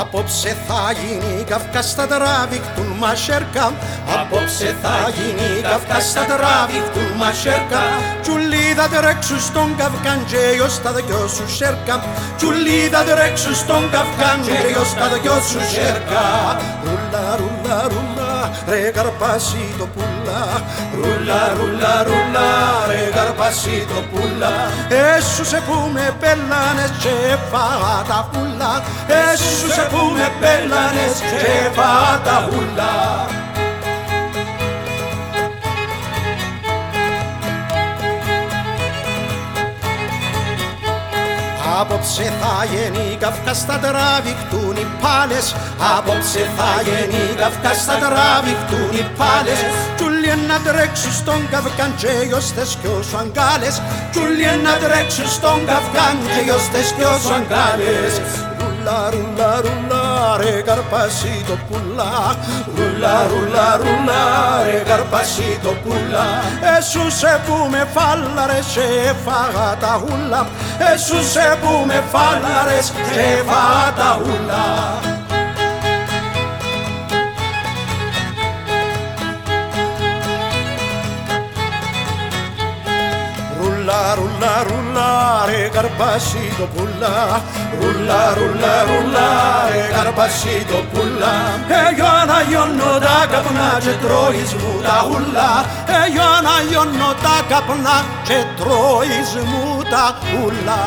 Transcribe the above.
Απόψε θα γίνει καυκά στα τραβηκτούν μασέρκα. Απόψε θα γίνει καυκά στα τραβηκτούν μασέρκα. Τσουλί θα τρέξουν στον καυκάν και ως τα δυο σου σέρκα. Τσουλί θα τρέξουν στον καυκάν και ως τα δυο σου σέρκα. Ρούλα, ρούλα, ρούλα, ρε καρπάσι το πουλά. Ρούλα, ρούλα, ρούλα, ρε καρπάσι το πουλά. Έσουσε που με πέλανες και φάγα τα πουλά. Έσουσε που με πέλανες και φάγα τα πουλά Απόψε θα γίνει καυκά στα τραβηχτούν οι πάλες. Απόψε θα γίνει καυκά στα τραβηχτούν οι πάλες. Τσουλί να τρέξουν στον καυκάν και γιώστες κι όσο αγκάλες. Τσουλί να τρέξουν στον καυκάν και γιώστες κι όσο αγκάλες. Ρουλα, ρουλα, ρουλα, ρε καρπάσι το πουλά. Ρουλα, ρουλα, ρουλα, ρε καρπάσι το πουλά. Έσουσε που με φάλαρες και φάγα τα χούλα Έσουσε που με φάλαρες και φάγα τα χούλα Ρουλά, ρουλά, ρουλά, ρε καρπάσι το πουλά. Ρουλά, ρουλά, ρουλά, ρε καρπάσι το πουλά. Εγώ αναγιώνω τα καπνά και τρώεις μου τα ούλα Εγώ αναγιώνω τα καπνά και τρώεις μου τα ούλα